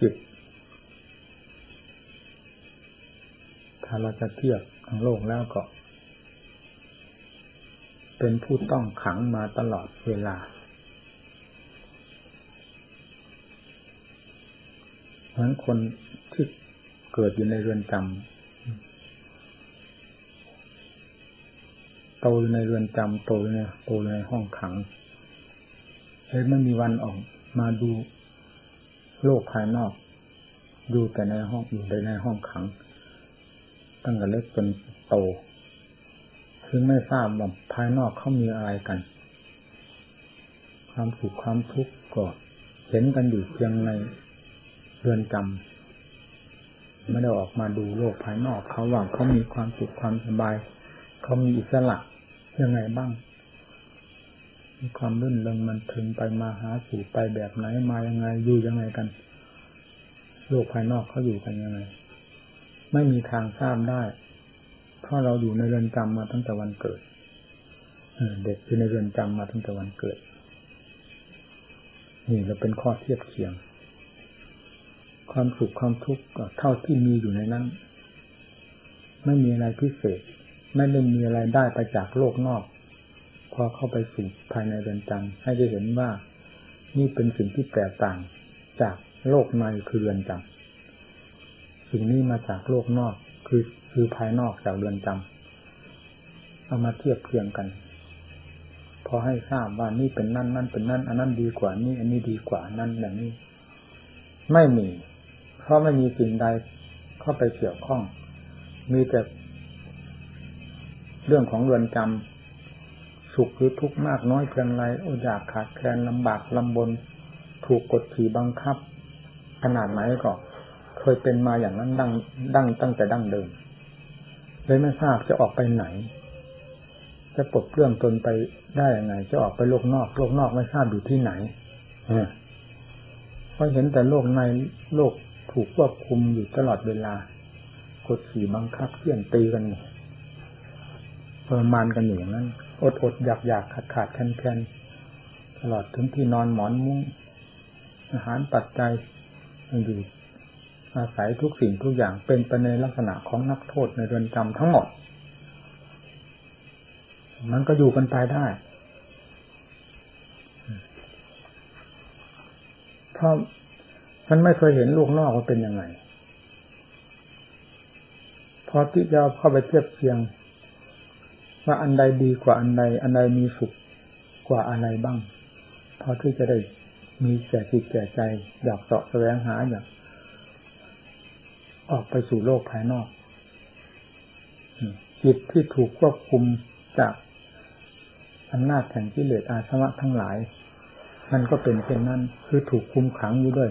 จิต ถ้าเราจะเทียบทั้งโลกแล้วก็ เป็นผู้ต้องขังมาตลอดเวลาเพราะคนที่เกิดอยู่ในเรือนจำโตอยู่ในเรือนจำโตอยู่ในโตในห้องขังเลยไม่มีวันออกมาดู โลกภายนอกดูแต่ในห้องอยู่ในห้องขัง ตั้งแต่เล็กจนโตถึงไม่ทราบว่าภายนอกเขามีอะไรกัน ความสุขความทุกข์ก็เห็นกันอยู่เพียงในเรือนจำไม่ได้ออกมาดูโลกภายนอกเขาว่าเขามีความสุขความสบาย เขามีอิสระยังไงบ้าง ความรื่นเริงมันถึงไปมาหาสู่ไปแบบไหนมายังไงอยู่ยังไงกัน โลกภายนอกเขาอยู่กันยังไง ไม่มีทางทราบได้ เพราะเราอยู่ในเรือนจำมาตั้งแต่วันเกิดเด็กอยู่ในเรือนจำมาตั้งแต่วันเกิด นี่เราเป็นข้อเทียบเคียง ความสุขความทุกข์เท่าที่มีอยู่ในนั้น ไม่มีอะไรพิเศษ ไม่ได้มีอะไรได้ไปจากโลกนอก พอเข้าไปสู่ภายในเรือนจำให้ได้เห็นว่า นี่เป็นสิ่งที่แตกต่างจากโลกในคือเรือนจำสิ่งนี้มาจากโลกนอกคือคือภายนอกจากเรือนจำเอามาเทียบเทียงกัน พอให้ทราบว่านี่เป็นนั่นนั่นเป็นนั่น อันนั้นดีกว่านี่อันนี้ดีกว่านั่นอย่างนี้ ไม่มี เพราะไม่มีสิ่งใดเข้าไปเกี่ยวข้อง มีแต่เรื่องของเรือนจำ สุขหรือทุกข์มากน้อยเพียงไรออยากขาดแคลนลำบากลำบน ถูกกดขี่บังคับ ขนาดไหนก็ เคยเป็นมาอย่างนั้นดังดังตั้งแต่ดั้งเดิมเลยไม่ทราบจะออกไปไหน จะปลดเปลื้องตนไปได้ยังไง จะออกไปโลกนอก โลกนอกไม่ทราบอยู่ที่ไหนเพราะเห็นแต่โลกในโลกถูกควบคุมอยู่ตลอดเวลากดขี่บังคับเขี่ยนตีกันทรมานกันอย่างนั้น อดอดอยากอยากขาดขาดแคนแคนตลอดถึงที่นอนหมอนมุ้งอาหารปัจจัยอยู่อาศัยทุกสิ่งทุกอย่างเป็นไปในลักษณะของนักโทษในเรือนจำทั้งหมด มันก็อยู่กันตายได้ เพราะมันไม่เคยเห็นลูกนอกว่าเป็นยังไง พอที่จะเข้าไปเทียบเทียง ว่าอันใดดีกว่าอันใด อันใดมีสุขกว่าอะไรบ้างพอที่จะได้มีแก่จิตแก่ใจ อยากเสาะแสวงหาอยากออกไปสู่โลกภายนอกจิตที่ถูกควบคุมจากอำนาจแห่งกิเลสอาสวะทั้งหลาย มันก็เป็นเช่นนั้นคือถูกคุมขังอยู่ด้วย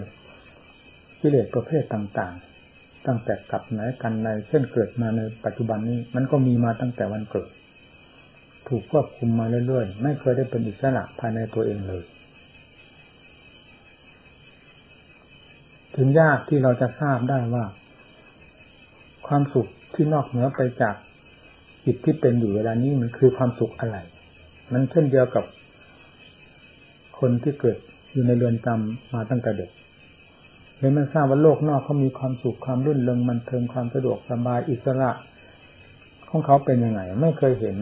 กิเลสประเภทต่างๆ ตั้งแต่กับไหนกันในเช่นเกิดมาในปัจจุบันนี้ มันก็มีมาตั้งแต่วันเกิด ถูกควบคุมมาเรื่อยๆ ไม่เคยได้เป็นอิสระภายในตัวเองเลย ถึงยากที่เราจะทราบได้ว่า ความสุขที่นอกเหนือไปจากจิตที่เป็นอยู่เวลานี้มันคือความสุขอะไร มันเช่นเดียวกับคนที่เกิดอยู่ในเรือนจำมาตั้งแต่เด็กเลยมันทราบว่าโลกนอกเขามีความสุขความรื่นเริงมันเทิงความสะดวกสบายอิสระ ของเขาเป็นยังไง ไม่เคยเห็น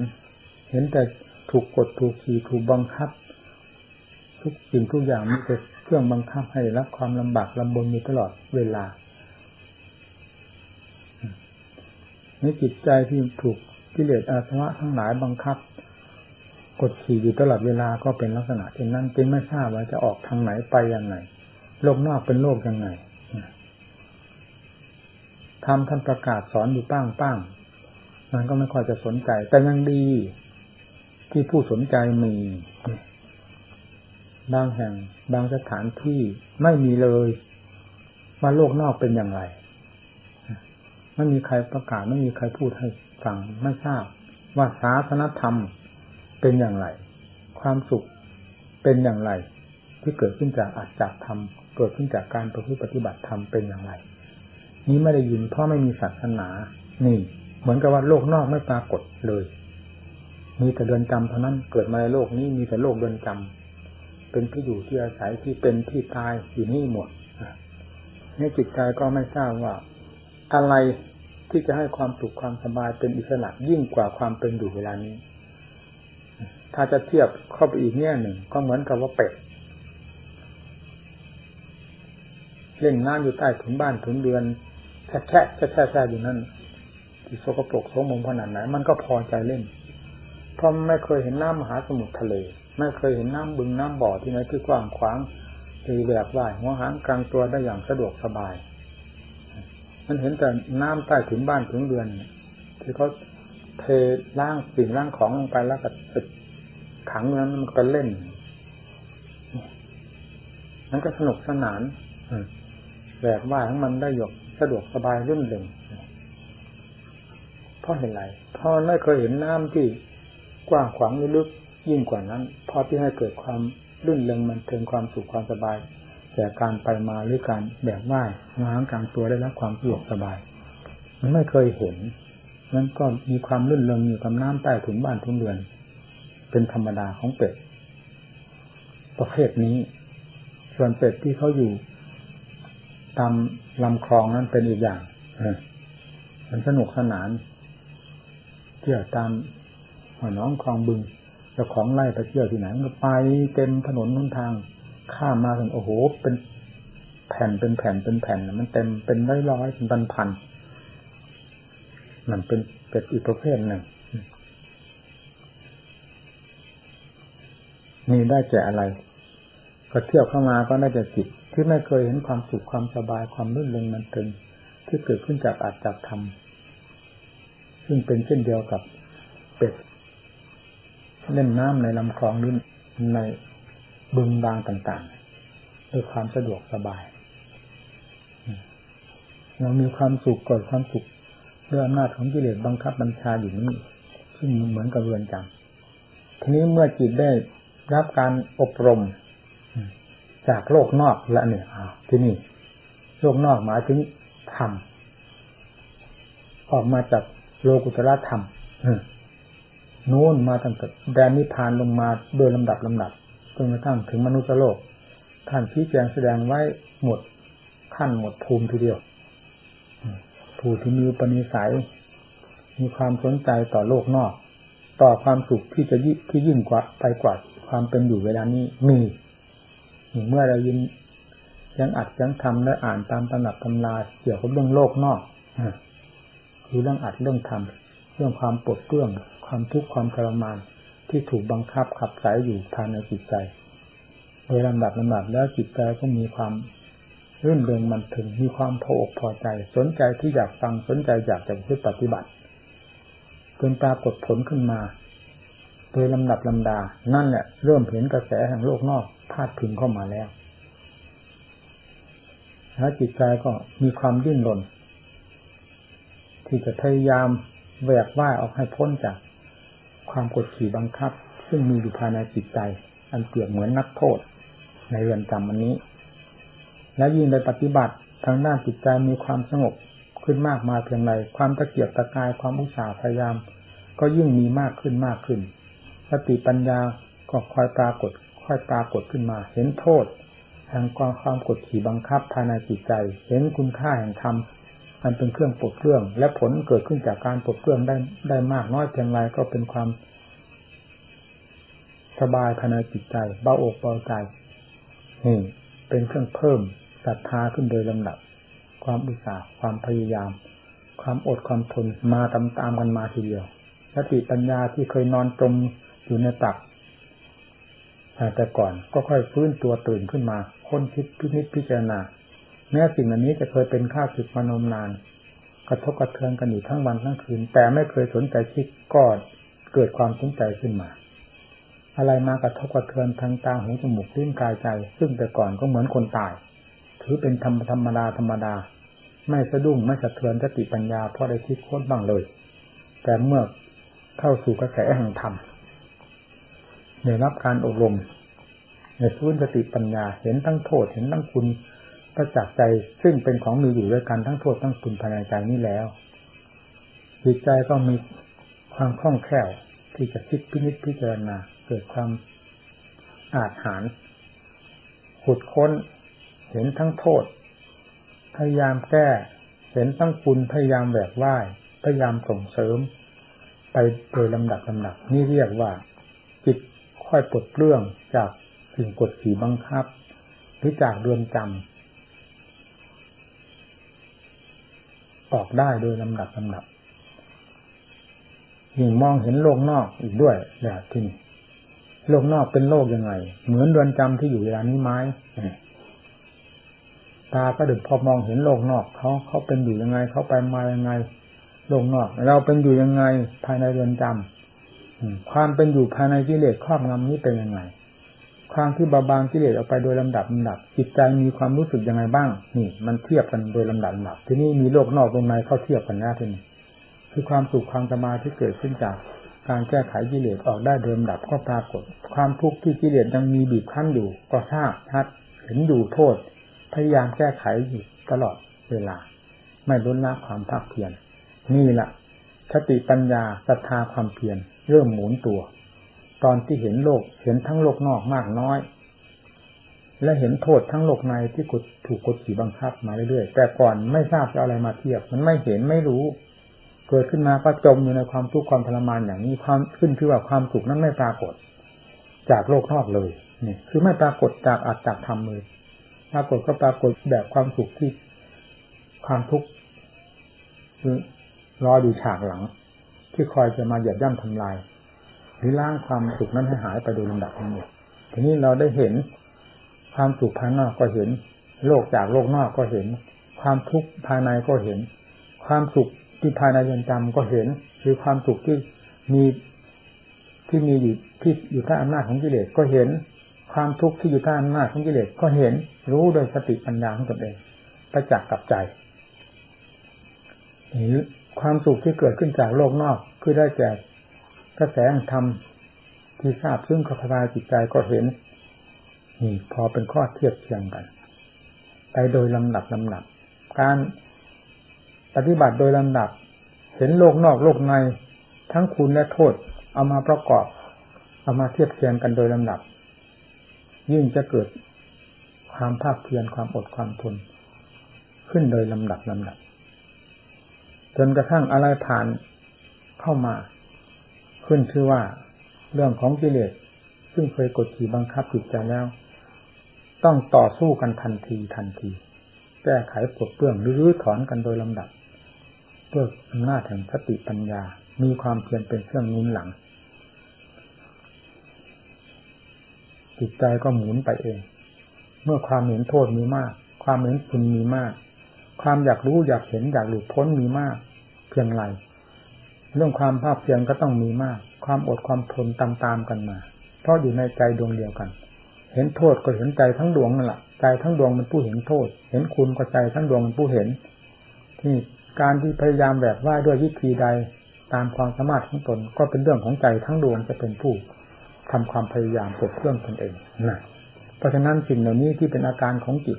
เห็นแต่ถูกกดถูกขี่ถูกบังคับ ทุกสิ่งทุกอย่างมีแต่เครื่องบังคับให้รับความลำบากลำบนอยู่ตลอดเวลาในจิตใจที่ถูกกิเลสอาสวะทั้งหลายบังคับ กดขี่อยู่ตลอดเวลาก็เป็นลักษณะเช่นนั้นจึงไม่ทราบว่าจะออกทางไหนไปยังไงโลกนอกเป็นโลกยังไงทำท่านประกาศสอนอยู่ป้างป้างมันก็ไม่ค่อยจะสนใจ แต่ยังดี ที่ผู้สนใจมี บางแห่ง บางสถานที่ไม่มีเลยว่าโลกนอกเป็นอย่างไรไม่มีใครประกาศไม่มีใครพูดให้ฟังไม่ทราบ ว่าศาสนธรรมเป็นอย่างไร ความสุขเป็นอย่างไร ที่เกิดขึ้นจากอัจฉริธรรมเกิดขึ้นจากการประพฤติปฏิบัติธรรมเป็นอย่างไร นี้ไม่ได้ยินเพราะไม่มีศาสนา นี่ เหมือนกับว่าโลกนอกไม่ปรากฏเลย มีแต่เดินจำเท่านั้นเกิดมาในโลกนี้มีแต่โลกเดินจำเป็นที่อยู่ที่อาศัยที่เป็นที่ตายอยู่นี่หมดในจิตใจก็ไม่ทราบว่า อะไรที่จะให้ความสุขความสบายเป็นอิสระยิ่งกว่าความเป็นอยู่เวลานี้ ถ้าจะเทียบเข้าไปอีกแง่หนึ่ง ก็เหมือนกับว่าเป็ดเล่นน้ำอยู่ใต้ถุนบ้านถุนเดือนแช่แช่แช่แช่อยู่นั่นที่โสกปรกโสมมขนาดไหนมันก็พอใจเล่น เพราะไม่เคยเห็นน้ำมหาสมุทรทะเล ไม่เคยเห็นน้ำบึงน้ำบ่อที่ไหนที่กว้างขวางตีแบบว่ายหัวหางกลางตัวได้อย่างสะดวกสบาย มันเห็นแต่น้ำใต้ถุนบ้านถุนเดือนที่เขาเทล้างสิ่งล้างของลงไปแล้วก็ขังนั้นมันก็เล่นมันก็สนุกสนานแบบว่าทั้งมันได้หยกสะดวกสบายรื่นเริงเพราะเห็นไรเพราะไม่เคยเห็นน้ำที่ กว้างขวางลึกยิ่งกว่านั้นพอที่ให้เกิดความรื่นเริงมันเทิงความสุขความสบายแต่การไปมาหรือการแบบว่ายงางกลางตัวได้รับความสะดวกสบาย มันไม่เคยเห็นนั้นก็มีความรื่นเริงอยู่กับน้ำใต้ถุนบ้านทุนเรือน เป็นธรรมดาของเป็ด ประเภทนี้ ส่วนเป็ดที่เขาอยู่ตามลำคลองนั้นเป็นอีกอย่างมันสนุกสนานเที่ยวตาม หัวน้องคลองบึงเจ้าของไล่ไปเที่ยวที่ไหนก็ไปเต็มถนนนุนทาง ข้ามมาถึงโอ้โห เป็นแผ่นเป็นแผ่นเป็นแผ่นมันเต็มเป็นร้อยร้อยเป็นพันพันมันเป็นเป็ดอีกประเภทหนึ่งนี่ได้แก่อะไรก็เที่ยวเข้ามาก็ได้แก่จิตที่ไม่เคยเห็นความสุขความสบายความรื่นเริงมันตึงที่เกิดขึ้นจากอาจจากธรรมซึ่งเป็นเช่นเดียวกับเป็ด เล่นน้ำในลำคลองหรือในบึงบางต่างๆด้วยความสะดวกสบายเรามีความสุขก่อนความสุขด้วยอำนาจของกิเลสบังคับบัญชาอยู่นี้ซึ่งเหมือนกับเรือนจำทีนี้เมื่อจิตได้รับการอบรม จากโลกนอกแล้วเนี่ยที่นี่ โลกนอกหมายถึงธรรมออกมาจากโลกุตระธรรม นู้นมาตั้งแต่แดนนิพพานลงมาโดยลำดับลำดับจนกระทั่งถึงมนุษย์โลก ท่านชี้แจงแสดงไว้หมดขั้นหมดภูมิทีเดียว ผู้ที่มีปณิสัย มีความสนใจต่อโลกนอก ต่อความสุขที่จะยิ่ที่ยิ่งกว่าไปกว่าความเป็นอยู่เวลานี้มีเมื่อเรายินยังอัดยังทำและอ่านตามตำหนักตำราเกี่ยวกับเรื่องโลกนอกคือเรื่องอัดเรื่องทำ เรื่องความปวดเปื้อง ความทุกข์ความทรมานที่ถูกบังคับขับสายอยู่ภายในจิตใจ โดยลำดับลำดับแล้วจิตใจก็มีความรื่นเริงมันถึงมีความพออกพอใจ สนใจที่อยากฟังสนใจอยากจะปฏิบัติจนปรากฏผลขึ้นมา โดยลำดับลำดา นั่นแหละเริ่มเห็นกระแสแห่งโลกนอกพาดพึงเข้ามาแล้วแล้วจิตใจก็มีความดิ้นรนที่จะพยายาม แหวกว่ายออกให้พ้นจากความกดขี่บังคับ ซึ่งมีอยู่ภายในจิตใจ อันเปรียบเหมือนนักโทษ ในเรือนจำอันนี้ และยิ่งในปฏิบัติทางด้านจิตใจมีความสงบขึ้นมากมาเพียงไรความตะเกียบตะกายความอุตสาห์พยายาม ก็ยิ่งมีมากขึ้นมากขึ้น สติปัญญาก็คอยปรากฏค่อยปรากฏขึ้นมา เห็นโทษแห่งความความกดขี่บังคับภายในจิตใจ เห็นคุณค่าแห่งธรรม มันเป็นเครื่องปลดเครื่อง และผลเกิดขึ้นจากการปลดเครื่องได้ได้มากน้อยเพียงไรก็เป็นความ สบายภายในจิตใจเบาอกเบาใจนี่เป็นเครื่องเพิ่มศรัทธาขึ้นโดยลำดับ ความอุตสาห์ความพยายาม ความอดความทนมาตามตามกันมาทีเดียวสติปัญญาที่เคยนอนจมอยู่ในตักแต่ก่อนก็ค่อยฟื้นตัวตื่นขึ้นมาค้นคิดพินิจพิจารณา แม้สิ่งเหล่านี้จะเคยเป็นข้าศึกมานมนาน กระทบกระเทือนกันอยู่ทั้งวันทั้งคืน แต่ไม่เคยสนใจคิดก็เกิดความสนใจขึ้นมา อะไรมากระทบกระเทือนทางตาหูจมูกลิ้นกายใจ ซึ่งแต่ก่อนก็เหมือนคนตายถือเป็นธรรมธรรมดาธรรมดา ไม่สะดุ้งไม่สะเทือนสติปัญญาเพราะได้คิดค้นบ้างเลย แต่เมื่อเข้าสู่กระแสแห่งธรรมได้รับการอบรมในฟื้นสติปัญญาเห็นทั้งโทษเห็นทั้งคุณ ประจักษ์ใจซึ่งเป็นของมีอยู่ด้วยกันทั้งโทษทั้งคุณภายในใจนี้แล้ว จิตใจก็มีความคล่องแคล่วที่จะคิดพินิจพิจารณาเกิดความอาจหารขุดค้น เห็นทั้งโทษ พยายามแก้ เห็นตั้งคุณพยายามแบกไหว้พยายามส่งเสริม ไปโดยลำดับลำดับนี่เรียกว่า จิตค่อยปลดเปลื้องจากสิ่งกดขี่บังคับ หรือจากเรือนจำ ออกได้โดยลำดับลำดับยิ่งมองเห็นโลกนอกอีกด้วยเนี่ยที่นี่โลกนอกเป็นโลกยังไง เหมือนเรือนจำที่อยู่เวลานี้ไม้ตาก็ดึกพอมองเห็นโลกนอกเขาเขาเป็นอยู่ยังไงเขาไปมายังไง โลกนอก เราเป็นอยู่ยังไงภายในเรือนจำความเป็นอยู่ภายในกิเลสครอบงำนี้เป็นยังไง ความที่บาบางกิเลสออกไปโดยลำดับลำดับ จิตใจมีความรู้สึกยังไงบ้าง นี่ มันเทียบกันโดยลำดับลำดับ ที่นี่มีโลกนอกตรงในเข้าเทียบกันนะทีนี้คือความสุขความสมาที่เกิดขึ้นจากการแก้ไขกิเลสออกได้เดิมดับก็ปรากฏ ความทุกข์ที่กิเลสยังมีบีบคั้นอยู่ ก็ทราบชัดเห็นอยู่โทษ พยายามแก้ไขอยู่ตลอดเวลา ไม่ล้นละความภาคเพียรนี่แหละสติปัญญาศรัทธาความเพียรเริ่มหมุนตัว ตอนที่เห็นโลกเห็นทั้งโลกนอกมากน้อย และเห็นโทษทั้งโลกในที่กดถูกกดขี่บังคับมาเรื่อยๆแต่ก่อนไม่ทราบจะอะไรมาเทียบ มันไม่เห็นไม่รู้ เกิดขึ้นมาก็จมอยู่ในความทุกข์ความทรมานอย่างนี้ความขึ้นคือว่าความสุขนั้นไม่ปรากฏ จากโลกนอกเลยนี่คือไม่ปรากฏจากอัตจากธรรมเลยปรากฏก็ปรากฏแบบความสุขที่ความทุกข์รออยู่ฉากหลัง ที่คอยจะมาเหยียบย่ำทำลาย หรือล้างความสุขนั้นให้หายไปโดยลำดับทั้งหมดทีนี้เราได้เห็นความสุขภายนอกก็เห็น โลกจากโลกนอกก็เห็น ความทุกข์ภายในก็เห็น ความสุขที่ภายในเรือนจำก็เห็น คือความสุขที่มีที่มีอยู่ที่อยู่ใต้อำนาจของกิเลสก็เห็น ความทุกข์ที่อยู่ใต้อำนาจของกิเลสก็เห็น รู้โดยสติปัญญาของตนเองประจักษ์กับใจหรือความสุขที่เกิดขึ้นจากโลกนอกคือได้แก่ กระแสธรรมที่ทราบซึ่งขพายจิตใจก็เห็นนี่พอเป็นข้อเทียบเทียงกัน ไปโดยลำดับลำดับ การปฏิบัติโดยลำดับ เห็นโลกนอกโลกในทั้งคุณและโทษ เอามาประกอบ เอามาเทียบเทียงกันโดยลำดับ ยิ่งจะเกิดความภาคเพียรความอดความทนขึ้นโดยลำดับลำดับ จนกระทั่งอะไรผ่านเข้ามา ขึ้นชื่อว่าเรื่องของกิเลสซึ่งเคยกดขี่บังคับจิตใจแล้ว ต้องต่อสู้กันทันทีทันที แก้ไขปลดเปลื้องหรือรื้อถอนกันโดยลำดับด้วยอำนาจแห่งสติปัญญา มีความเพียรเป็นเครื่องนุนหลัง จิตใจก็หมุนไปเอง เมื่อความเห็นโทษมีมาก ความเห็นคุณมีมาก ความอยากรู้อยากเห็นอยากหลุดพ้นมีมาก เพียงไร เรื่องความภาคเพียรก็ต้องมีมาก ความอดความทนตามๆกันมา เพราะอยู่ในใจดวงเดียวกัน เห็นโทษก็เห็นใจทั้งดวงนั่นแหละใจทั้งดวงมันผู้เห็นโทษ เห็นคุณก็ใจทั้งดวงมันผู้เห็น ที่การที่พยายามแบบว่าด้วยวิธีใดตามความสามารถของตนก็เป็นเรื่องของใจทั้งดวงจะเป็นผู้ทำความพยายามปลดเครื่องตนเองนะเพราะฉะนั้นสิ่งเหล่านี้ที่เป็นอาการของจิต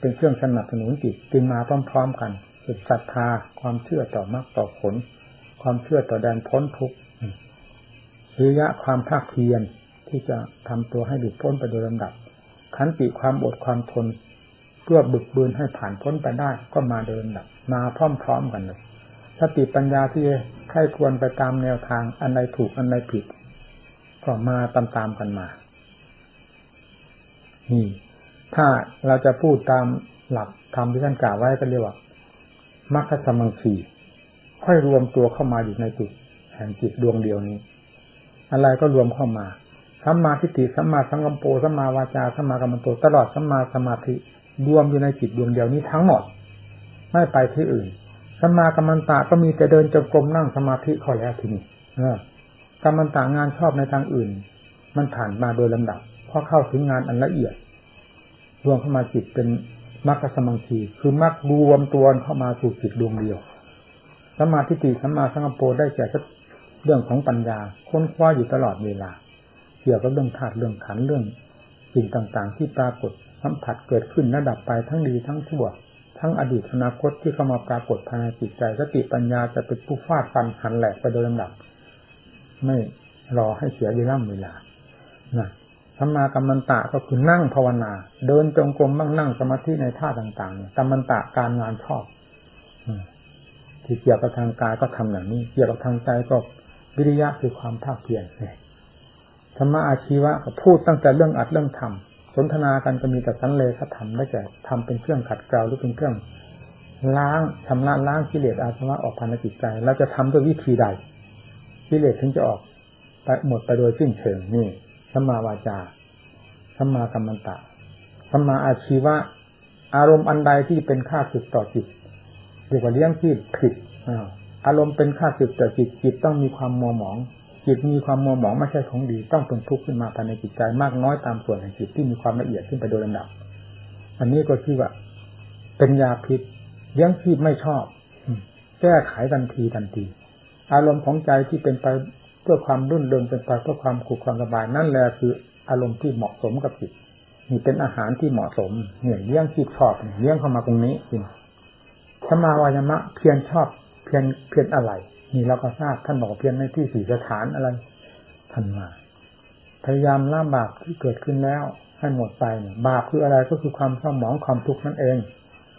เป็นเครื่องสนับสนุนจิตจึงมาพร้อม ๆ กันเป็นศรัทธาความเชื่อต่อมรรคต่อผล ความเชื่อต่อแดนพ้นทุกข์วิริยะความภาคเพียรที่จะทำตัวให้หลุดพ้นไปโดยลำดับ ขันติความอดความทน เพื่อบึกบืนให้ผ่านพ้นไปได้ ก็มาเดินดับ มาพร้อมๆกันเลยสติปัญญาที่ใครควรไปตามแนวทางอันใดถูกอันใดผิดก็มาตามๆกันมา นี่ ถ้าเราจะพูดตามหลักธรรมที่ท่านกล่าวไว้ก็เรียกว่ามรรคสมังคี ค่อยรวมตัวเข้ามาอยู่ในจิตแห่งจิตดวงเดียวนี้ อะไรก็รวมเข้ามาสัมมาทิฏฐิสัมมาสังกัมโปสัมมาวาจาสัมมากัมมันโตตลอดสัมมาสมาธิรวมอยู่ในจิตดวงเดียวนี้ทั้งหมด ไม่ไปที่อื่นสัมมากัมมันตะก็มีแต่เดินจงกรมนั่งสมาธิข้อแล้วทีนี้เออกรรมันตางานชอบในทางอื่น มันผ่านมาโดยลำดับพอเข้าถึงงานอันละเอียด รวมเข้ามาจิตเป็นมรรคสมังคีคือมรรครวมตัวเข้ามาสู่จิตดวงเดียว สมาธิติสัมมาสังกปรได้แก่เรื่องของปัญญา ค้นคว้าอยู่ตลอดเวลา เกี่ยวกับเรื่องธาตุเรื่องขันเรื่องสิ่งต่างๆ ที่ปรากฏสัมผัสเกิดขึ้นระดับไปทั้งดีทั้งชั่ว ทั้งอดีตอนาคตที่เข้ามาปรากฏภายในจิตใจสติปัญญาจะเป็นผู้ฟาดฟันหันแหลกไปโดยลำดับ ไม่รอให้เสียเวลาเวลานะสัมมากัมมันตะก็คือนั่งภาวนา เดินจงกรมบ้างนั่งสมาธิในท่าต่างๆเนี่ยกัมมันตะการงานชอบ ที่เกี่ยวกับทางกายก็ทำอย่างนี้ เกี่ยวกับทางใจก็วิริยะคือความภาคเพียรธรรมะอาชีวะก็พูดตั้งแต่เรื่องอัดเรื่องทำสนทนากันก็มีแต่สันเลขธรรมได้แก่ทำเป็นเครื่องขัดเกลาหรือเป็นเครื่องล้างชำระล้างกิเลสอาสวะออกภายในจิตใจเราจะทำด้วยวิธีใดกิเลสถึงจะออกไปหมดไปโดยสิ้นเชิงนี่สัมมาวาจาสัมมากัมมันตะสัมมาอาชีวะ อารมณ์อันใดที่เป็นค่าสึกต่อจิต เรียกว่าเลี้ยงจิตผิดอารมณ์เป็นค่าสึกต่อจิตจิตต้องมีความมัวหมอง จิตมีความมัวหมองไม่ใช่ของดี ต้องเป็นทุกข์ขึ้นมาภายในจิตใจมากน้อยตามส่วนแห่งจิตที่มีความละเอียดขึ้นไปโดยลำดับ อันนี้ก็คือว่า เป็นยาพิษเลี้ยงชีพไม่ชอบแก้ไขทันทีทันที อารมณ์ของใจที่เป็นไปเพื่อความรุ่นเริงเป็นไปเพื่อความขุความสบายนั่นแหละคืออารมณ์ที่เหมาะสมกับจิตนี่เป็นอาหารที่เหมาะสมเนี่ยเลี้ยงชีพชอบเลี้ยงเข้ามาตรงนี้จริง สมาวายมะเพียรชอบเพียรเพียรอะไร นี่เราก็ทราบท่านบอกเพียรในที่สี่สถานอะไรท่านมาพยายามละบาปที่เกิดขึ้นแล้วให้หมดไปบาปคืออะไรก็คือความเศร้าหมองความทุกข์นั่นเอง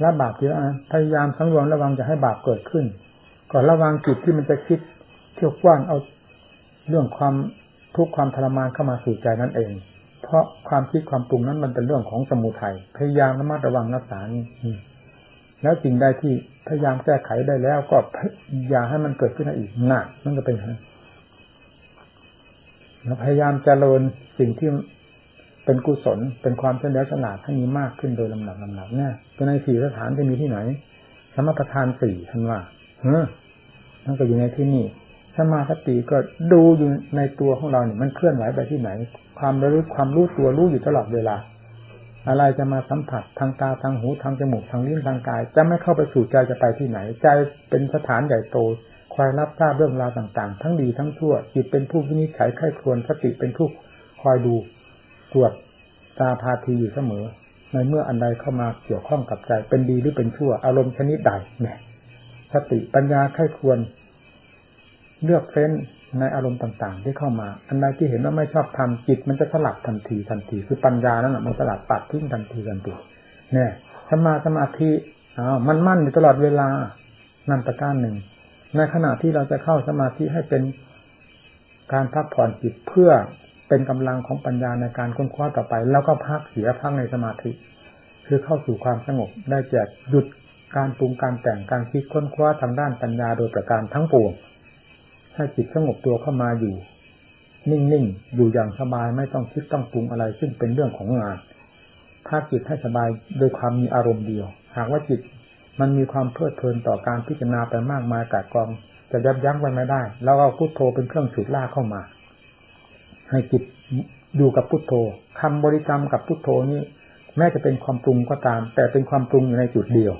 ละบาปคือพยายามสังวรระวังจะให้บาปเกิดขึ้นก่อนระวังจิตที่มันจะคิดเที่ยวกว้านเอาเรื่องความทุกข์ความทรมานเข้ามาสู่ใจนั่นเอง เพราะความคิดความปรุงนั้นมันเป็นเรื่องของสมุทัยพยายามระมัดระวังรักษานี่ แล้วสิ่งใดที่พยายามแก้ไขได้แล้ว ก็อย่าให้มันเกิดขึ้นอีกหนักนั่นก็เป็นเราพยายามเจริญสิ่งที่เป็นกุศลเป็นความเฉลียวฉลาดให้มีมากขึ้นโดยลำดับลำดับเนี่ยในสี่สถานจะมีที่ไหน สมประทานสี่ท่านว่าเออนั่นก็อยู่ในที่นี่สมาสติก็ดูอยู่ในตัวของเราเนี่ยมันเคลื่อนไหวไปที่ไหน ความระลึกความรู้ตัวรู้อยู่ตลอดเวลา อะไรจะมาสัมผัสทางตาทางหูทางจมูกทางลิ้นทางกาย จะไม่เข้าไปสู่ใจจะไปที่ไหน ใจเป็นสถานใหญ่โตคอยรับทราบเรื่องราวต่างๆ ทั้งดีทั้งชั่วจิตเป็นผู้วินิจฉัยไข้ควรสติเป็นผู้คอยดูตรวจตาพาทีอยู่เสมอ ในเมื่ออันใดเข้ามาเกี่ยวข้องกับใจ เป็นดีหรือเป็นชั่ว อารมณ์ชนิดใดเนี่ยสติปัญญาไข้ควร เลือกเฟ้น ในอารมณ์ต่างๆ ที่เข้ามา อันใดที่เห็นว่าไม่ชอบทำจิต มันจะสลัดทันทีทันที คือปัญญานั้นแหละมันสลัดปัดทิ้งทันทีทันทีเนี่ยสมาสมาธิอ้าวมันมั่นอยู่ตลอดเวลานั่นประการหนึ่ง ในขณะที่เราจะเข้าสมาธิให้เป็นการพักผ่อนจิตเพื่อเป็นกำลังของปัญญาในการค้นคว้าต่อไป แล้วก็พักเสียพักในสมาธิ คือเข้าสู่ความสงบได้แจกหยุดการปรุงการแต่งการคิดค้นคว้าทางด้านปัญญาโดยประการทั้งปวง ให้จิตสงบตัวเข้ามาอยู่ นิ่งๆ อยู่อย่างสบายไม่ต้องคิดต้องปรุงอะไร ซึ่งเป็นเรื่องของงาน ถ้าจิตให้สบายโดยความมีอารมณ์เดียว หากว่าจิตมันมีความเพลิดเพลินต่อการพิจารณาไปมากมายกาดกอง จะยับยั้งไว้ไม่ได้ แล้วเอาพุทโธเป็นเครื่องฉุดล่าเข้ามา ให้จิตอยู่กับพุทโธคำบริกรรมกับพุทโธนี้ แม้จะเป็นความปรุงก็ตาม แต่เป็นความปรุงอยู่ในจุดเดียว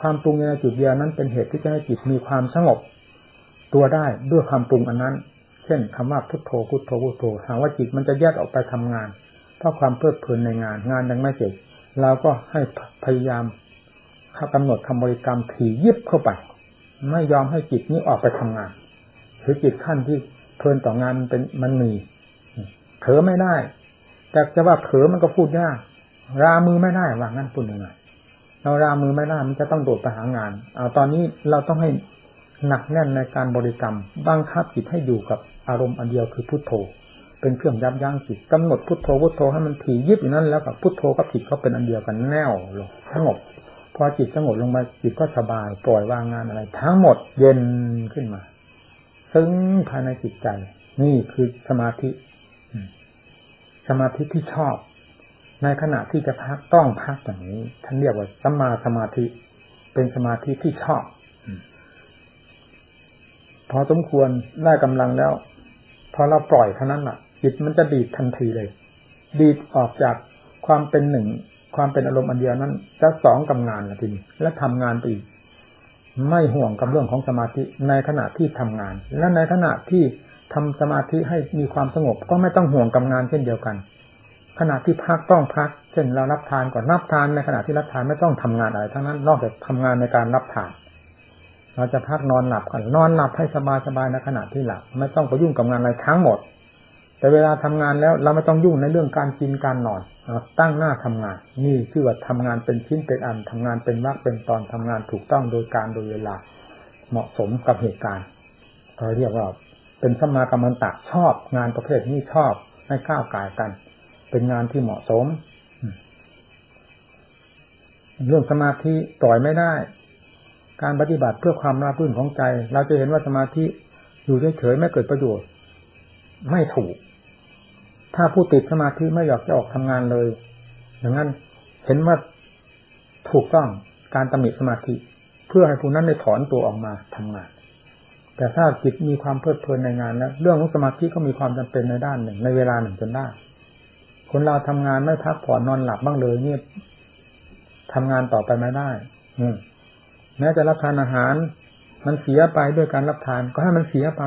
ความปรุงในจุดเดียวนั้นเป็นเหตุที่จะให้จิตมีความสงบ ตัวได้ด้วยความปรุงอันนั้น เช่นคำว่าพุทโธพุทโธพุทโธหาว่าจิตมันจะแยกออกไปทำงาน เพราะความเพลิดเพลินในงานงานยังไม่เสร็จเราก็ให้พยายามกำหนดคำบริกรรมถี่ยิบเข้าไป ไม่ยอมให้จิตนี้ออกไปทำงานคือจิตขั้นที่เพลินต่องานมันเป็นมันมีเผลอไม่ได้ แต่จะว่าเผลอมันก็พูดยากรามือไม่ได้ว่างั้นพูดยังไงเรารามือไม่ได้มันจะต้องโดดไปหางานเอาตอนนี้เราต้องให้ หนักแน่นในการบริกรรมบังคับจิตให้อยู่กับอารมณ์อันเดียวคือพุทโธ เป็นเครื่องยับยั้งจิตกำหนดพุทโธพุทโธให้มันถี่ยิบอยู่นั้นแล้วกับพุทโธกับจิตเขาเป็นอันเดียวกันแน่วลงสงบพอจิตสงบลงมาจิตก็สบาย ปล่อยวางงานอะไร ทั้งหมดเย็นขึ้นมา ซึ่งภายในจิตใจ นี่คือสมาธิ สมาธิที่ชอบ ในขณะที่จะพักต้องพักอย่างนี้ ท่านเรียกว่าสัมมาสมาธิ เป็นสมาธิที่ชอบ พอสมควรได้กำลังแล้ว พอเราปล่อยเท่านั้นอะ จิตมันจะดีดทันทีเลย ดีดออกจากความเป็นหนึ่ง ความเป็นอารมณ์อันเดียวนั้นจะสองกับงานละทีนี้และทำงานไปอีกไม่ห่วงกับเรื่องของสมาธิในขณะที่ทำงาน และในขณะที่ทำสมาธิให้มีความสงบ ก็ไม่ต้องห่วงกับงานเช่นเดียวกัน ขณะที่พักต้องพัก เช่นเรารับทานก่อนรับทานในขณะที่รับทานไม่ต้องทำงานอะไรทั้งนั้น นอกจากทำงานในการรับทาน เราจะพักนอนหลับกัน นอนหลับให้สบายสบายในขณะที่หลับ ไม่ต้องไปยุ่งกับงานอะไรทั้งหมด แต่เวลาทำงานแล้วเราไม่ต้องยุ่งในเรื่องการกินการนอนตั้งหน้าทำงาน นี่ชื่อว่าทำงานเป็นชิ้นเป็นอันทำงานเป็นวักเป็นตอนทำงานถูกต้องโดยการโดยเวลา เหมาะสมกับเหตุการณ์เราเรียกว่าเป็นสมากรรมตะชอบงานประเภทนี้ชอบให้ก้าวกายกัน เป็นงานที่เหมาะสม เรื่องสมาธิปล่อยไม่ได้ การปฏิบัติเพื่อความราบรื่นของใจ เราจะเห็นว่าสมาธิอยู่เฉยๆไม่เกิดประโยชน์ ไม่ถูก ถ้าผู้ติดสมาธิไม่อยากจะออกทำงานเลย อย่างนั้นเห็นว่าถูกต้องการตำหนิสมาธิ เพื่อให้ผู้นั้นได้ถอนตัวออกมาทำงาน แต่ถ้าจิตมีความเพลิดเพลินในงานแล้ว เรื่องของสมาธิก็มีความจำเป็นในด้านหนึ่ง ในเวลาหนึ่งจนได้ คนเราทำงานไม่พักผ่อนนอนหลับบ้างเลยเนี่ยทำงานต่อไปไม่ได้ อื แม้จะรับทานอาหาร มันเสียไปด้วยการรับทาน ก็ให้มันเสียไป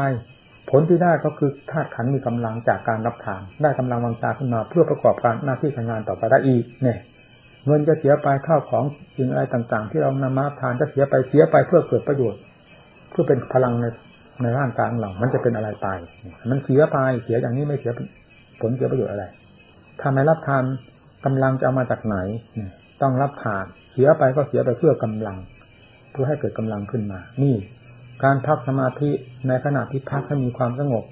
ผลที่ได้ก็คือธาตุขันมีกำลังจากการรับทาน ได้กำลังวังชาขึ้นมาเพื่อประกอบการหน้าที่การงานต่อไปได้อีกเนี่ยเงินจะเสียไปข้าวของสิ่งอะไรต่าง ๆ ที่เรานำมาทานจะเสียไปเสียไปเพื่อเกิดประโยชน์ เพื่อเป็นพลังในในร่างกายของเรา มันจะเป็นอะไรไป มันเสียไปเสียอย่างนี้ไม่เสียผลเสียประโยชน์อะไรทำไมรับทานกำลังจะเอามาจากไหน ต้องรับผ่าน เสียไปก็เสียไปเพื่อกำลัง เพื่อให้เกิดกำลังขึ้นมา นี่ การพักสมาธิในขณะที่พักให้มีความสงบ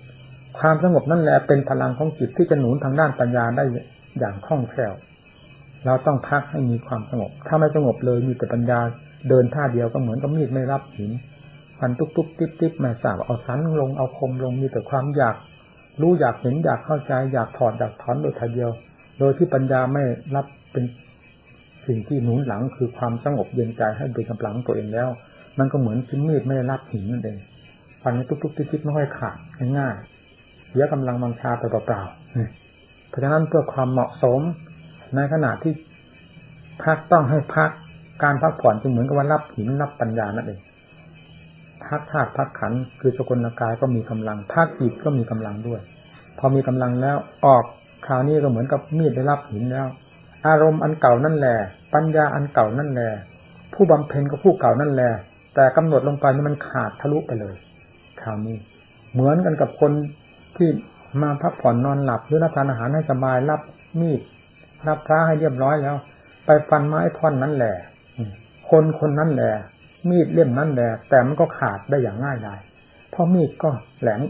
ความสงบนั่นแหละเป็นพลังของจิตที่จะหนุนทางด้านปัญญาได้อย่างคล่องแคล่ว เราต้องพักให้มีความสงบ ถ้าไม่สงบเลยมีแต่ปัญญาเดินท่าเดียวก็เหมือนกับมีดไม่รับหินฟันตุ๊บตุ๊บติ๊บติ๊บม่ทราบเอาสันลงเอาคมลงมีแต่ความอยากรู้อยากเห็นอยากเข้าใจ อยากถอดอยากถอนโดยทีเดียว โดยที่ปัญญาไม่รับเป็น สิ่งที่หนุนหลังคือความสงบเย็นใจให้เป็นกำลังตัวเองแล้ว มันก็เหมือนชิ้นมีดไม่ได้รับหินนั่นเองฟันทุกๆทิศๆไม่ค่อยขาดง่ายๆเสียกำลังบังชาไปเปล่าๆเพราะฉะนั้นเพื่อความเหมาะสมในขณะที่พักต้องให้พักการพักผ่อนจึงเหมือนกับว่ารับหินรับปัญญานั่นเองพักธาตุพักขันคือสกุลกายก็มีกำลังพักจิตก็มีกำลังด้วย พอมีกำลังแล้วออกคราวนี้ก็เหมือนกับมีดได้รับหินแล้ว อารมณ์อันเก่านั่นแหละปัญญาอันเก่านั่นแหละผู้บำเพ็ญก็ผู้เก่านั่นแหละแต่กำหนดลงไปมันขาดทะลุไปเลยคราวนี้ เหมือนกันกับคนที่มาพักผ่อนนอนหลับหรือรับทานอาหารให้สบายรับมีดรับพระให้เรียบร้อยแล้ว ไปฟันไม้ท่อนนั้นแหละคนคนนั้นแหละมีดเล่มนั้นแหละแต่มันก็ขาดได้อย่างง่ายดายเพราะมีดก็แหลม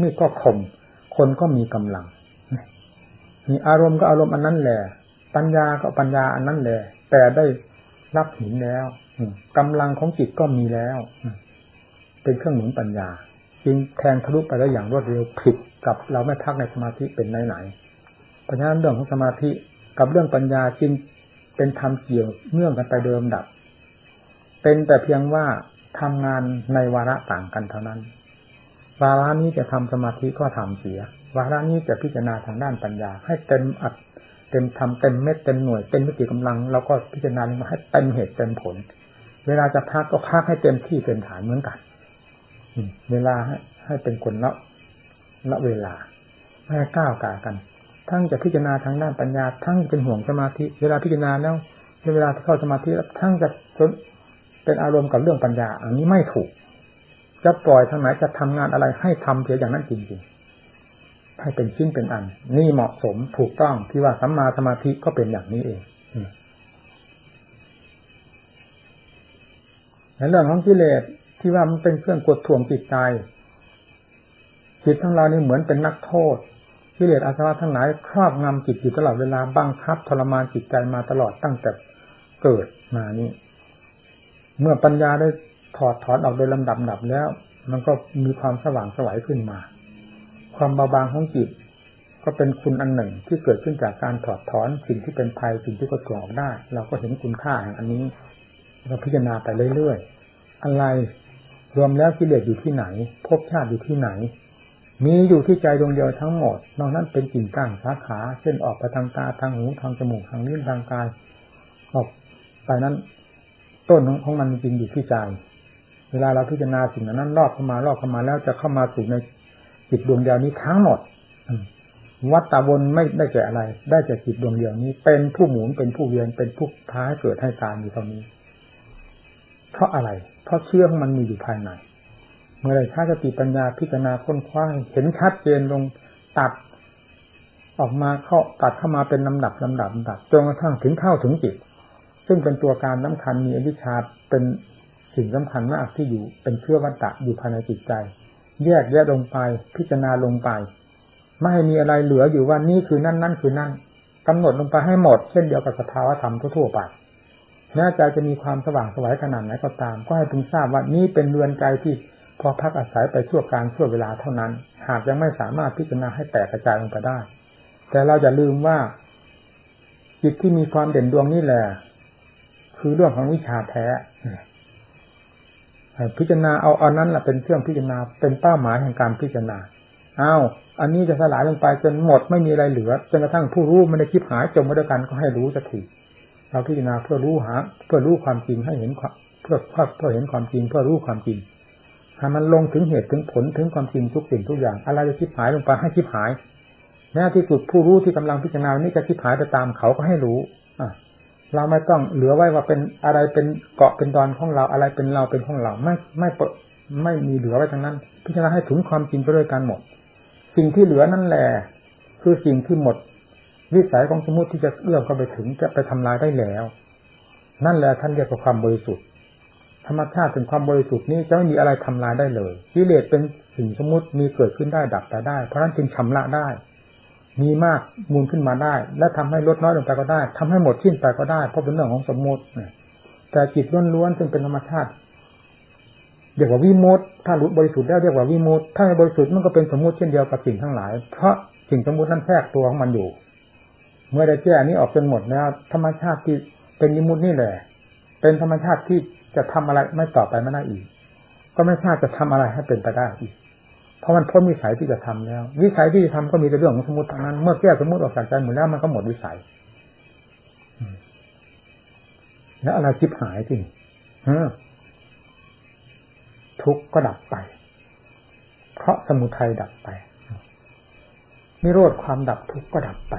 มีดก็คมคนก็มีกำลังมีอารมณ์ก็อารมณ์อันนั้นแหละ ปัญญาก็ปัญญาอันนั้นแหละแต่ได้รับหินแล้วกำลังของจิตก็มีแล้วเป็นเครื่องหนุนปัญญา จึงแทงทะลุไปได้อย่างรวดเร็วผิดกับเราไม่พักในสมาธิเป็นไหนไหนเพราะฉะนั้นเรื่องของสมาธิกับเรื่องปัญญาจึงเป็นธรรมเกี่ยวเนื่องกันไปเดิมดับ เป็นแต่เพียงว่าทำงานในวาระต่างกันเท่านั้น วาระนี้จะทำสมาธิก็ทำเสีย วาระนี้จะพิจารณาทางด้านปัญญา ให้เต็มอัด เต็มทำเต็มเม็ดเต็มหน่วยเต็มมิติกำลังเราก็พิจารณามาให้เต็มเหตุเต็มผล เวลาจะพักก็พักให้เต็มที่เต็มฐานเหมือนกันเวลาให้เป็นคนละละเวลาไม่ก้าวกากัน ทั้งจะพิจารณาทางด้านปัญญา ทั้งเป็นห่วงสมาธิ เวลาพิจารณาแล้วเวลาเข้าสมาธิแล้วทั้งจะเป็นอารมณ์กับเรื่องปัญญา อันนี้ไม่ถูก จะปล่อยทางไหนจะทำงานอะไรให้ทำเพียงอย่างนั้นจริงๆ ให้เป็นชิ้นเป็นอัน นี่เหมาะสมถูกต้องที่ว่าสัมมาสมาธิก็เป็นอย่างนี้เองในเรื่องของกิเลสที่ว่ามันเป็นเครื่องกดท่วงจิตใจจิตทั้งเรานี่เหมือนเป็นนักโทษกิเลสอาสวะทั้งหลายครอบงำจิตอยู่ตลอดเวลาบังคับทรมานจิตใจมาตลอดตั้งแต่เกิดมานี่เมื่อปัญญาได้ถอดถอนออกโดยลำดับดับแล้ว มันก็มีความสว่างสวัยขึ้นมา ความเบาบางของจิต ก็เป็นคุณอันหนึ่งที่เกิดขึ้นจากการถอดถอนสิ่งที่เป็นภัยสิ่งที่ก็ถ่วงออกได้ เราก็เห็นคุณค่าแห่งอันนี้ เราพิจารณาไปเรื่อยๆอะไรรวมแล้วกิเลสอยู่ที่ไหนภพชาติอยู่ที่ไหน มีอยู่ที่ใจดวงเดียวทั้งหมดนอกนั้นเป็นกิ่งก้างสาขาเช่นออกไปทางตาทางหูทางจมูกทางลิ้นทางกายออกไปนั้น ต้นของมันจริงอยู่ที่ใจเวลาเราพิจารณาสิ่งนั้นรอบเข้ามารอบเข้ามาแล้วจะเข้ามาสู่ใน จิตดวงเดียวนี้ทั้งหมดวัตตาวนไม่ได้แก่อะไร ได้จากจิตดวงเดียวนี้ เป็นผู้หมุนเป็นผู้เวียนเป็นผู้ท้ายเกิดให้ตายอยู่ตรงนี้ เพราะอะไร เพราะเชื่อของมันมีอยู่ภายในเมื่อไรถ้าสติปัญญาพิจารณาค้นคว้าเห็นชัดเจนลงตัดออกมาเข้าตัดเข้ามาเป็นลำดับลำดับลำดับจนกระทั่งถึงเข้าถึงจิต ซึ่งเป็นตัวการสาคัญมีอวิชชาเป็นสิ่งสำคัญมากที่อยู่เป็นเครื่องวัตตะอยู่ภายในจิตใจ แยกแยะลงไป พิจารณาลงไป ไม่ให้มีอะไรเหลืออยู่ว่านี่คือนั่นนั่นคือนั่นกำหนดลงไปให้หมด เช่นเดียวกับสภาวธรรมทั่วไปแม้ใจจะมีความสว่างสวัยขนาดไหนก็ตาม ก็ให้พึงทราบว่านี่เป็นเรือนใจที่พอพักอาศัยไปชั่วการชั่วเวลาเท่านั้น หากยังไม่สามารถพิจารณาให้แตกกระจายลงไปได้ แต่เราอย่าลืมว่า จิตที่มีความเด่นดวงนี่แหละ คือเรื่องของวิชาแท้ พิจารณาเอาเอานั้นแหละเป็นเครื่องพิจารณาเป็นเป้าหมายแห่งการพิจารณาอ้าวอันนี้จะสลายลงไปจนหมดไม่มีอะไรเหลือจนกระทั่งผู้รู้มันได้คิดหายจมมาด้วยกันก็ให้รู้สักทีเราพิจารณาเพื่อรู้หา เพื่อรู้ความจริงให้เห็นเพื่อเพื่อเห็นความจริง เพื่อรู้ความจริงให้มันลงถึงเหตุถึงผลถึงความจริงทุกสิ่งทุกอย่างอะไรจะคิดหายลงไปให้คิดหายแม้ที่สุดผู้รู้ที่กำลังพิจารณานี้จะคิดหายไปตามเขาก็ให้รู้ เราไม่ต้องเหลือไว้ว่าเป็นอะไรเป็นเกาะเป็นดอนของเราอะไรเป็นเราเป็นของเราไม่ไม่เปิดไม่มีเหลือไว้ทั้งนั้น พิจารณาให้ถึงความจริงไปด้วยกันหมด สิ่งที่เหลือนั่นแหละคือสิ่งที่หมด วิสัยของสมมติที่จะเอื้อมเข้าไปถึงจะไปทำลายได้แล้ว นั่นแหละท่านเรียกว่าความบริสุทธิ์ ธรรมชาติถึงความบริสุทธิ์นี้จะไม่มีอะไรทำลายได้เลยกิเลสเป็นสิ่งสมมติมีเกิดขึ้นได้ดับไปได้ เพราะนั้นจึงชำระได้ มีมากมูลขึ้นมาได้ และทำให้ลดน้อยลงไปก็ได้ทำให้หมดสิ้นไปก็ได้ เพราะเป็นเรื่องของสมมติแต่จิตล้วนๆซึ่งเป็นธรรมชาติเรียกว่าวิมุตถ้ารู้บริสุทธิ์แล้วเรียกว่าวิมุตถ้าไม่บริสุทธิ์มันก็เป็นสมมติเช่นเดียวกับสิ่งทั้งหลาย เพราะสิ่งสมมตินั้นแทรกตัวของมันอยู่ เมื่อได้แก้นี้ออกจนหมดแล้ว ธรรมชาติที่เป็นยิมุตนี่แหละ เป็นธรรมชาติที่จะทำอะไรไม่ต่อไปไม่ได้อีก ก็ไม่ทราบจะทำอะไรให้เป็นไปได้อีก เพราะมันพ้นวิสัยที่จะทำแล้ว วิสัยที่จะทำก็มีแต่เรื่องของสมมติเทั้งนั้น เมื่อแก้สมมติออกจากใจหมดแล้วมันก็หมดวิสัยแล้วอะไรจิบหายจริงทุกข์ก็ดับไป เพราะสมุทัยดับไปนิโรธความดับทุกข์ก็ดับไป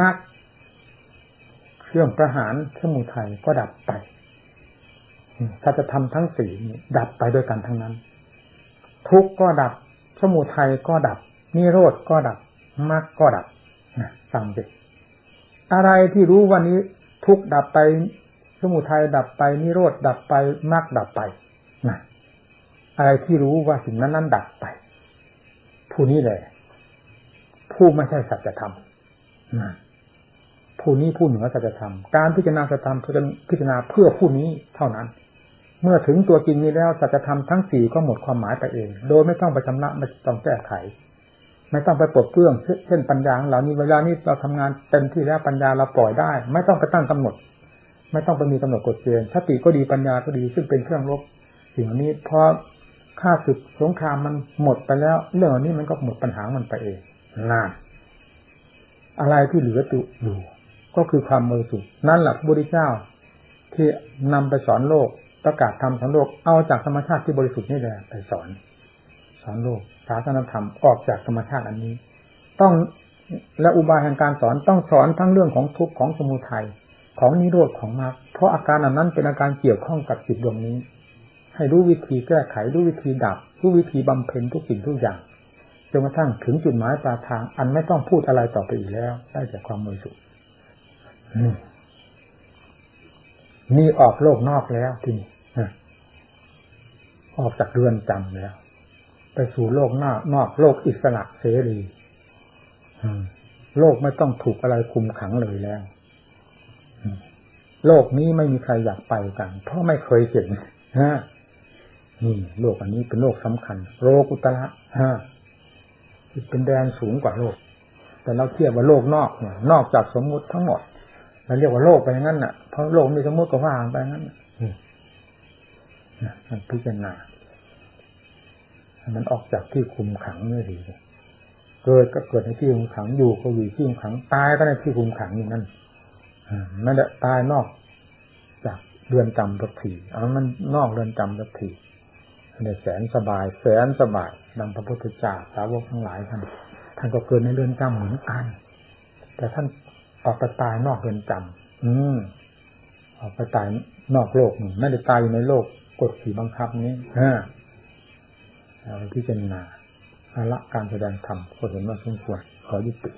มรรคเครื่องประหารสมุทัยก็ดับไป ถ้าจะทำทั้งสี่ดับไปด้วยกันทั้งนั้น ทุกก็ดับ สมุทัยก็ดับ นิโรธก็ดับมรรคก็ดับฟังดิอะไรที่รู้วันนี้ ทุกดับไป สมุทัยดับไป นิโรธดับไปมรรคดับไปนะอะไรที่รู้ว่าสิ่งนั้นนั้นดับไป ผู้นี้เลย ผู้ไม่ใช่สัจธรรมผู้นี้ผู้เหนือสัจธรรม การพิจารณาสัจธรรมจะพิจารณาเพื่อผู้นี้เท่านั้น เมื่อถึงตัวจริงนี้แล้วสัจธรรมทั้งสี่ก็หมดความหมายไปเอง โดยไม่ต้องไปชำระไม่ต้องแก้ไข ไม่ต้องไปปลดเปลื้องเช่นปัญญาเหล่านี้เวลานี้เราทำงานเต็มที่แล้วปัญญาเราปล่อยได้ ไม่ต้องไปตั้งกำหนด ไม่ต้องไปมีกำหนดกฎเกณฑ์สติก็ดีปัญญาก็ดีซึ่งเป็นเครื่องรบสิ่งนี้พอค่าศึกสงครามมันหมดไปแล้ว เรื่องนี้มันก็หมดปัญหามันไปเองนานอะไรที่เหลือตุอยู่ก็คือความบริสุทธิ์นั่นแหละพระพุทธเจ้า ที่นำไปสอนโลก ประกาศธรรมสอนโลกเอาจากธรรมชาติที่บริสุทธิ์นี่แหละไปสอน สอนโลกศาสนธรรมออกจากธรรมชาติอันนี้ ต้องและอุบายแห่งการสอนต้องสอนทั้งเรื่องของทุกข์ของสมุทัยของนิโรธของมรรคเพราะอาการอันนั้นเป็นอาการเกี่ยวข้องกับจิตดวงนี้ ให้รู้วิธีแก้ไขรู้วิธีดับรู้วิธีบำเพ็ญทุกสิ่งทุกอย่างจนกระทั่งถึงจุดหมายปลายทาง อันไม่ต้องพูดอะไรต่อไปอีกแล้ว ได้จากความบริสุทธิ์ นี่ออกโลกนอกแล้วที่นี่ออกจากเรือนจำแล้ว ไปสู่โลกหน้านอกโลกอิสระเสรีโลกไม่ต้องถูกอะไรคุมขังเลยแล้วโลกนี้ไม่มีใครอยากไปกัน เพราะไม่เคยเห็นฮะนี่โลกอันนี้เป็นโลกสำคัญ โลกุตระฮะเป็นแดนสูงกว่าโลก แต่เราเทียบว่าโลกนอกเนี่ยนอกจากสมมุติทั้งหมด เราเรียกว่าโลกไปอย่างนั้นน่ะเพราะโลกมีสมมุติก็ว่างไปอย่างนั้นมันพิจารณา มันออกจากที่คุมขังนี่ดีเกิดก็เกิดในที่คุมขังอยู่ก็อยู่ที่คุมขังตายก็ในที่คุมขังนี่นั่นไม่ได้ตายนอก จากเรือนจำสักทีเอามันนอกเรือนจำสักทีในแสนสบาย แสนสบายดังพระพุทธเจ้าสาวกทั้งหลายท่านท่านก็เกิดในเรือนจำเหมือนกัน แต่ท่าน ออกไปตายนอกเรือนจำอืมออกไปตายนอกโลกหนึ่งไม่ได้ตายอยู่ในโลกกฎขี่บังคับนี้ฮะเราพิจารณาอาละการแสดงธรรมก็เห็นว่าสมควรขอยุติ